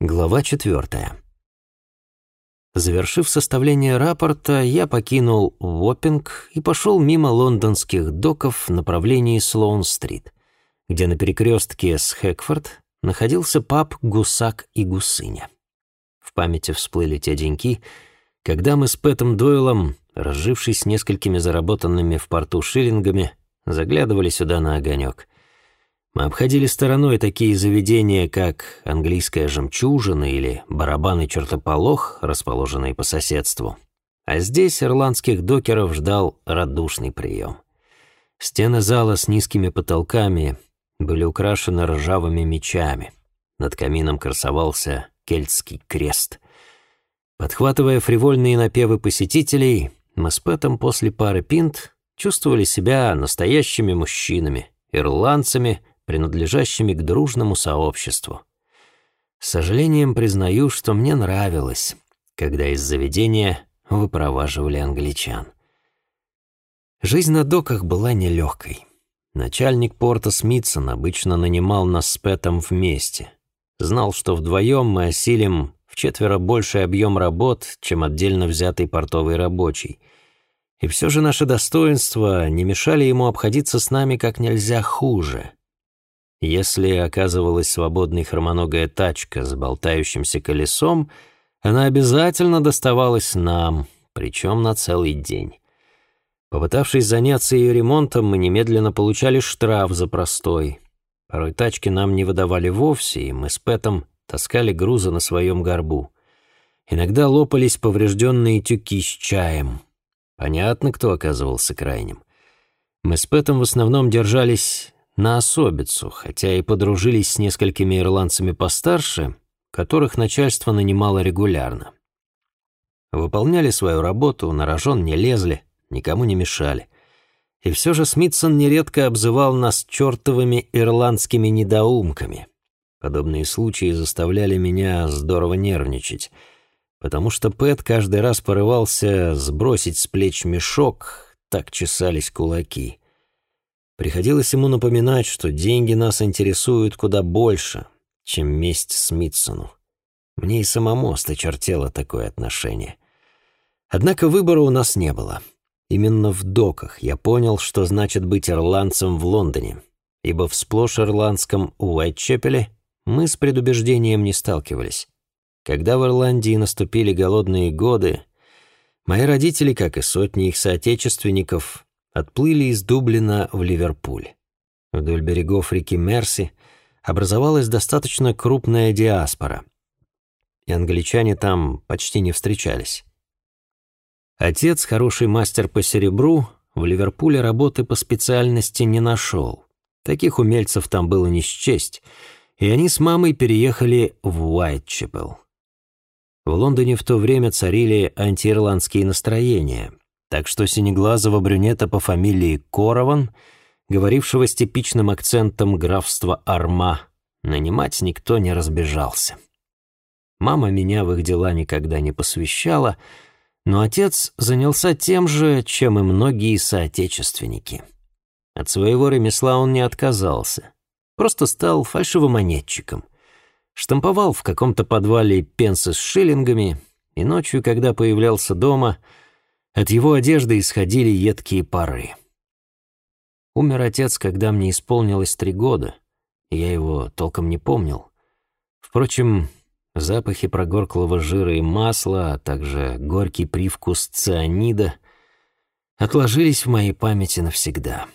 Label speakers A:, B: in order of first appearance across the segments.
A: Глава четвертая. Завершив составление рапорта, я покинул Уоппинг и пошел мимо лондонских доков в направлении Слоун-стрит, где на перекрестке с Хэкфорд находился паб «Гусак и Гусыня». В памяти всплыли те деньки, когда мы с Пэтом Дойлом, разжившись несколькими заработанными в порту шиллингами, заглядывали сюда на огонек — мы обходили стороной такие заведения, как английская жемчужина или барабанный чертополох, расположенные по соседству. А здесь ирландских докеров ждал радушный прием. Стены зала с низкими потолками были украшены ржавыми мечами. Над камином красовался кельтский крест. Подхватывая фривольные напевы посетителей, мы с Пэтом после пары пинт чувствовали себя настоящими мужчинами, ирландцами, принадлежащими к дружному сообществу. С сожалением признаю, что мне нравилось, когда из заведения выпроваживали англичан. Жизнь на доках была нелегкой. Начальник порта Смитсон обычно нанимал нас с Пэтом вместе. Знал, что вдвоем мы осилим в четверо больший объем работ, чем отдельно взятый портовый рабочий. И все же наши достоинства не мешали ему обходиться с нами как нельзя хуже. Если оказывалась свободной хромоногая тачка с болтающимся колесом, она обязательно доставалась нам, причем на целый день. Попытавшись заняться ее ремонтом, мы немедленно получали штраф за простой. Порой тачки нам не выдавали вовсе, и мы с Пэтом таскали грузы на своем горбу. Иногда лопались поврежденные тюки с чаем. Понятно, кто оказывался крайним. Мы с Пэтом в основном держались на особицу, хотя и подружились с несколькими ирландцами постарше, которых начальство нанимало регулярно. Выполняли свою работу, на рожон не лезли, никому не мешали. И все же Смитсон нередко обзывал нас чертовыми ирландскими недоумками. Подобные случаи заставляли меня здорово нервничать, потому что Пэт каждый раз порывался сбросить с плеч мешок, так чесались кулаки — Приходилось ему напоминать, что деньги нас интересуют куда больше, чем месть Смитсону. Мне и самому осточертело такое отношение. Однако выбора у нас не было. Именно в доках я понял, что значит быть ирландцем в Лондоне, ибо в сплошь ирландском Уайтчепеле мы с предубеждением не сталкивались. Когда в Ирландии наступили голодные годы, мои родители, как и сотни их соотечественников, отплыли из Дублина в Ливерпуль. Вдоль берегов реки Мерси образовалась достаточно крупная диаспора, и англичане там почти не встречались. Отец, хороший мастер по серебру, в Ливерпуле работы по специальности не нашел. Таких умельцев там было не счесть, и они с мамой переехали в Уайтчепел. В Лондоне в то время царили антиирландские настроения — так что синеглазого брюнета по фамилии Корован, говорившего с типичным акцентом графства Арма, нанимать никто не разбежался. Мама меня в их дела никогда не посвящала, но отец занялся тем же, чем и многие соотечественники. От своего ремесла он не отказался, просто стал фальшивомонетчиком. Штамповал в каком-то подвале пенсы с шиллингами, и ночью, когда появлялся дома — от его одежды исходили едкие пары. Умер отец, когда мне исполнилось три года, и я его толком не помнил. Впрочем, запахи прогорклого жира и масла, а также горький привкус цианида отложились в моей памяти навсегда.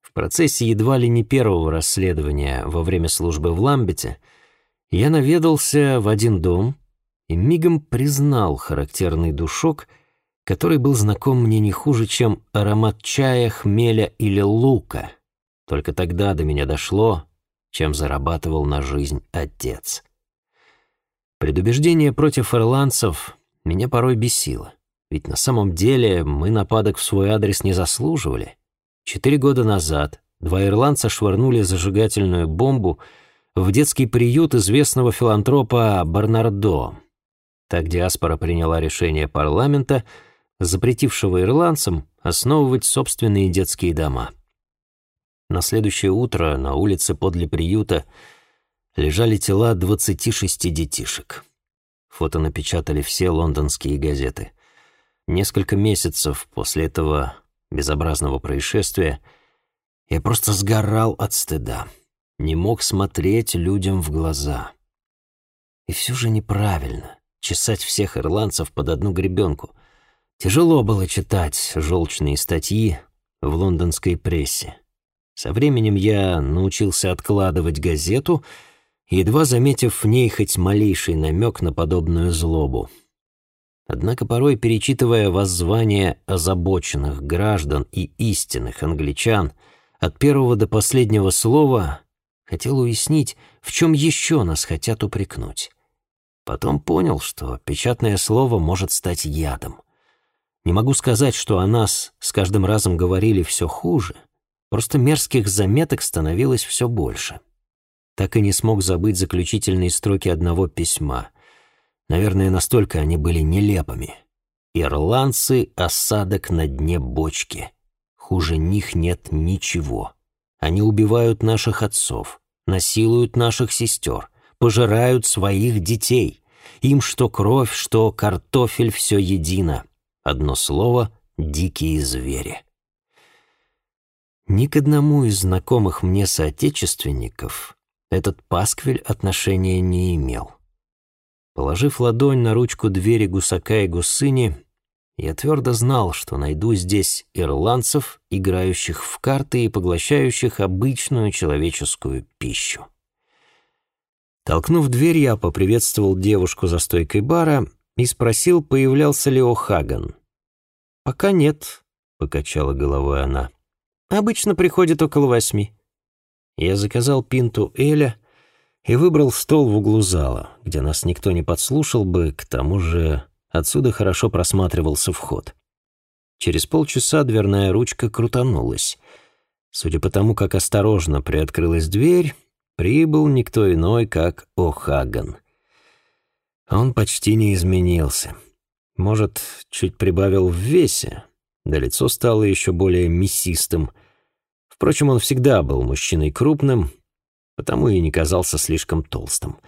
A: В процессе едва ли не первого расследования во время службы в Ламбете я наведался в один дом и мигом признал характерный душок — который был знаком мне не хуже, чем аромат чая, хмеля или лука. Только тогда до меня дошло, чем зарабатывал на жизнь отец. Предубеждение против ирландцев меня порой бесило, ведь на самом деле мы нападок в свой адрес не заслуживали. Четыре года назад два ирландца швырнули зажигательную бомбу в детский приют известного филантропа Барнардо. Так диаспора приняла решение парламента — запретившего ирландцам основывать собственные детские дома. На следующее утро на улице подле приюта лежали тела 26 детишек. Фото напечатали все лондонские газеты. Несколько месяцев после этого безобразного происшествия я просто сгорал от стыда. Не мог смотреть людям в глаза. И все же неправильно чесать всех ирландцев под одну гребенку. Тяжело было читать желчные статьи в лондонской прессе. Со временем я научился откладывать газету, едва заметив в ней хоть малейший намек на подобную злобу. Однако порой, перечитывая воззвания озабоченных граждан и истинных англичан, от первого до последнего слова хотел уяснить, в чем еще нас хотят упрекнуть. Потом понял, что печатное слово может стать ядом. Не могу сказать, что о нас с каждым разом говорили все хуже, просто мерзких заметок становилось все больше. Так и не смог забыть заключительные строки одного письма. Наверное, настолько они были нелепыми. «Ирландцы — осадок на дне бочки. Хуже них нет ничего. Они убивают наших отцов, насилуют наших сестер, пожирают своих детей. Им что кровь, что картофель все едино. Одно слово — дикие звери. Ни к одному из знакомых мне соотечественников этот пасквиль отношения не имел. Положив ладонь на ручку двери гусака и гусыни, я твердо знал, что найду здесь ирландцев, играющих в карты и поглощающих обычную человеческую пищу. Толкнув дверь, я поприветствовал девушку за стойкой бара и спросил, появлялся ли О'Хаган. «Пока нет», — покачала головой она. «Обычно приходит около восьми». Я заказал пинту Эля и выбрал стол в углу зала, где нас никто не подслушал бы, к тому же отсюда хорошо просматривался вход. Через полчаса дверная ручка крутанулась. Судя по тому, как осторожно приоткрылась дверь, прибыл никто иной, как О'Хаган. Он почти не изменился. Может, чуть прибавил в весе, да лицо стало еще более мясистым. Впрочем, он всегда был мужчиной крупным, потому и не казался слишком толстым.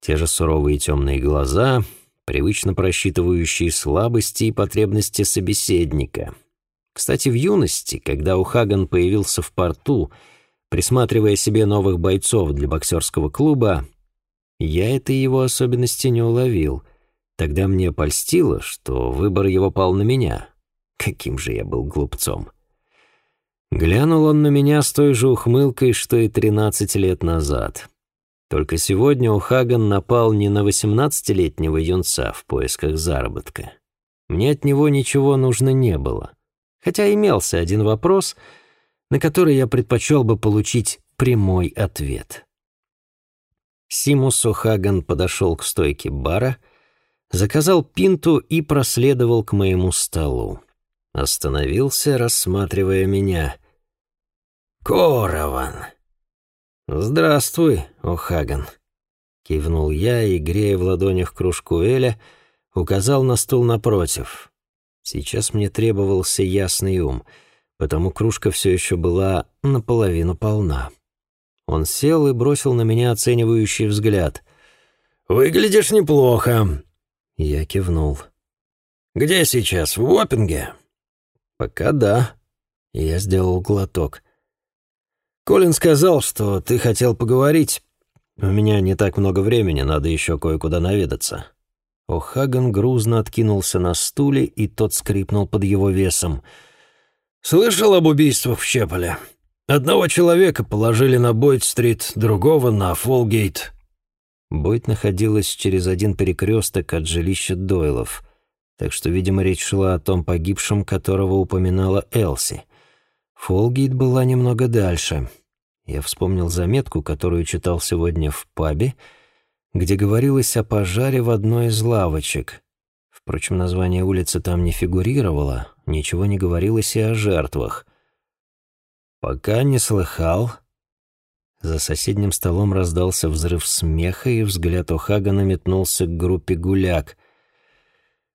A: Те же суровые темные глаза, привычно просчитывающие слабости и потребности собеседника. Кстати, в юности, когда Ухаган появился в порту — Присматривая себе новых бойцов для боксерского клуба, я этой его особенности не уловил. Тогда мне польстило, что выбор его пал на меня. Каким же я был глупцом. Глянул он на меня с той же ухмылкой, что и 13 лет назад. Только сегодня Ухаган напал не на 18-летнего юнца в поисках заработка. Мне от него ничего нужно не было. Хотя имелся один вопрос — на который я предпочел бы получить прямой ответ. Симус О'Хаган подошел к стойке бара, заказал пинту и проследовал к моему столу. Остановился, рассматривая меня. «Корован!» «Здравствуй, О'Хаган!» Кивнул я и, грея в ладонях кружку Эля, указал на стул напротив. Сейчас мне требовался ясный ум — потому кружка все еще была наполовину полна. Он сел и бросил на меня оценивающий взгляд. «Выглядишь неплохо», — я кивнул. «Где сейчас, в Уоппинге?» «Пока да». Я сделал глоток. «Колин сказал, что ты хотел поговорить. У меня не так много времени, надо еще кое-куда наведаться». О'Хаган грузно откинулся на стуле, и тот скрипнул под его весом — Слышал об убийствах в Чеполе? Одного человека положили на Бойт-стрит, другого на Фолгейт. Бойт находилась через один перекресток от жилища Дойлов, так что, видимо, речь шла о том погибшем, которого упоминала Элси. Фолгейт была немного дальше. Я вспомнил заметку, которую читал сегодня в пабе, где говорилось о пожаре в одной из лавочек. Впрочем, название улицы там не фигурировало, ничего не говорилось и о жертвах. «Пока не слыхал». За соседним столом раздался взрыв смеха, и взгляд О'Хагана метнулся к группе гуляк.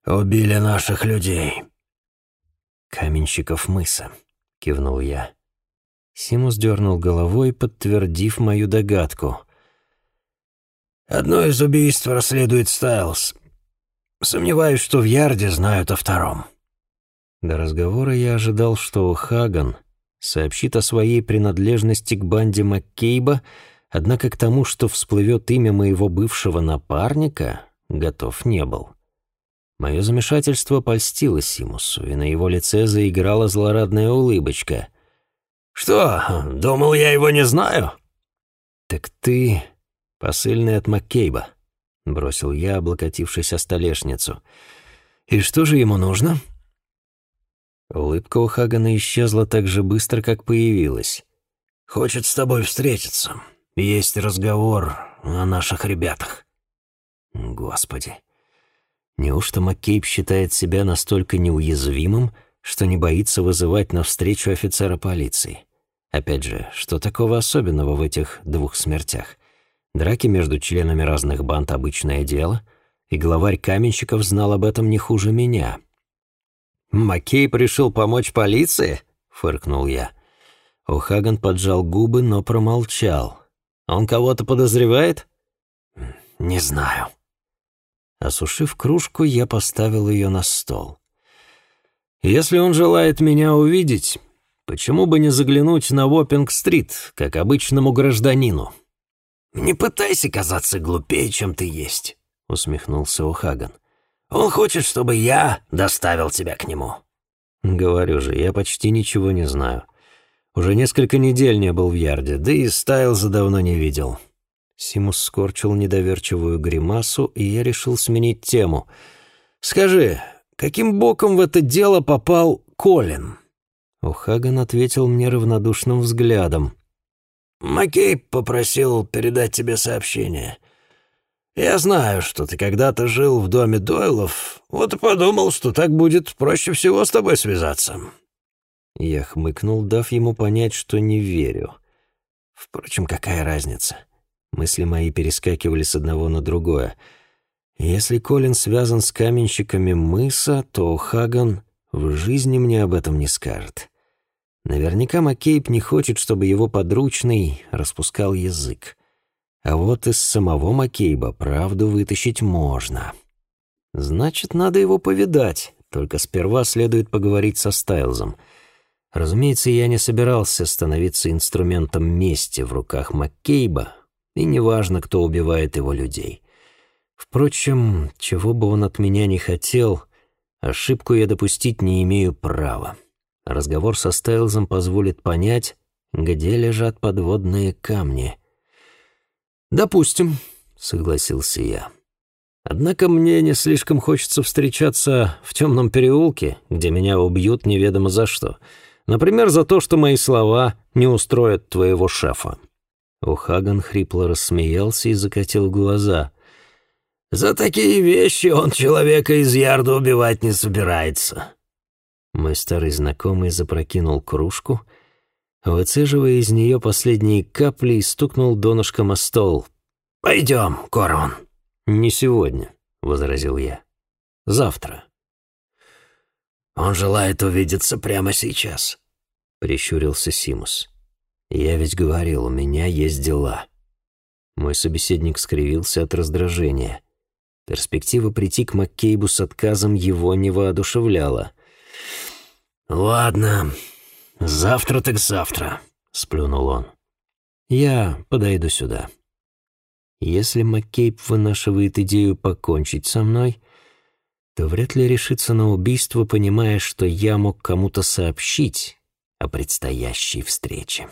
A: «Убили наших людей». «Каменщиков мыса», — кивнул я. Симус дернул головой, подтвердив мою догадку.
B: Одно из убийств расследует Стайлз. Сомневаюсь, что в Ярде знают о втором».
A: До разговора я ожидал, что Хаган сообщит о своей принадлежности к банде Маккейба, однако к тому, что всплывет имя моего бывшего напарника, готов не был. Мое замешательство польстило Симусу, и на его лице заиграла злорадная улыбочка.
B: «Что, думал, я его не знаю?»
A: «Так ты посыльный от Маккейба», — бросил я, облокотившись о столешницу. «И что же ему нужно?» Улыбка у Хагана исчезла так же быстро, как появилась.
B: «Хочет с тобой встретиться. Есть разговор о наших ребятах».
A: «Господи, неужто Маккейб считает себя настолько неуязвимым, что не боится вызывать навстречу офицера полиции?» Опять же, что такого особенного в этих двух смертях? Драки между членами разных банд — обычное дело, и главарь каменщиков знал об этом не хуже меня. «Маккей пришел помочь полиции?» — фыркнул я. Ухаган поджал губы, но промолчал. «Он кого-то подозревает?»
B: «Не знаю».
A: Осушив кружку, я поставил ее на стол. «Если он желает меня увидеть, Почему бы не заглянуть на Воппинг-стрит, как обычному гражданину?
B: «Не пытайся казаться глупее, чем ты есть», — усмехнулся Ухаган. «Он хочет, чтобы я доставил тебя к нему».
A: «Говорю же, я почти ничего не знаю. Уже несколько недель не был в Ярде, да и Стайлза давно не видел». Симус скорчил недоверчивую гримасу, и я решил сменить тему. «Скажи, каким боком в это дело попал Колин?» О'Хаган ответил мне равнодушным взглядом.
B: «Маккей попросил передать тебе сообщение. Я знаю, что ты когда-то жил в доме Дойлов, вот и подумал, что так будет проще всего с тобой связаться».
A: Я хмыкнул, дав ему понять, что не верю. Впрочем, какая разница? Мысли мои перескакивали с одного на другое. Если Колин связан с каменщиками мыса, то Хаган в жизни мне об этом не скажет. Наверняка Маккейб не хочет, чтобы его подручный распускал язык. А вот из самого Маккейба правду вытащить можно. Значит, надо его повидать, только сперва следует поговорить со Стайлзом. Разумеется, я не собирался становиться инструментом мести в руках Маккейба, и неважно, кто убивает его людей. Впрочем, чего бы он от меня не хотел, ошибку я допустить не имею права. Разговор со Стайлзом позволит понять, где лежат подводные камни. «Допустим», — согласился я. «Однако мне не слишком хочется встречаться в темном переулке, где меня убьют неведомо за что. Например, за то, что мои слова не устроят твоего шефа». Ухаган хрипло рассмеялся и закатил глаза. «За такие вещи он человека из ярда убивать не собирается. Мой старый знакомый запрокинул кружку, выцеживая из нее последние капли стукнул донышком о стол. «Пойдем, Корон». «Не сегодня», — возразил я. «Завтра». «Он желает увидеться прямо сейчас», — прищурился Симус. «Я ведь говорил, у меня есть дела». Мой собеседник скривился от раздражения. Перспектива прийти к Маккейбу с отказом его не воодушевляла — «Ладно, завтра так завтра», — сплюнул он. «Я подойду сюда». Если Маккейб вынашивает идею покончить со мной, то вряд ли решится на убийство, понимая, что я мог кому-то сообщить о предстоящей встрече.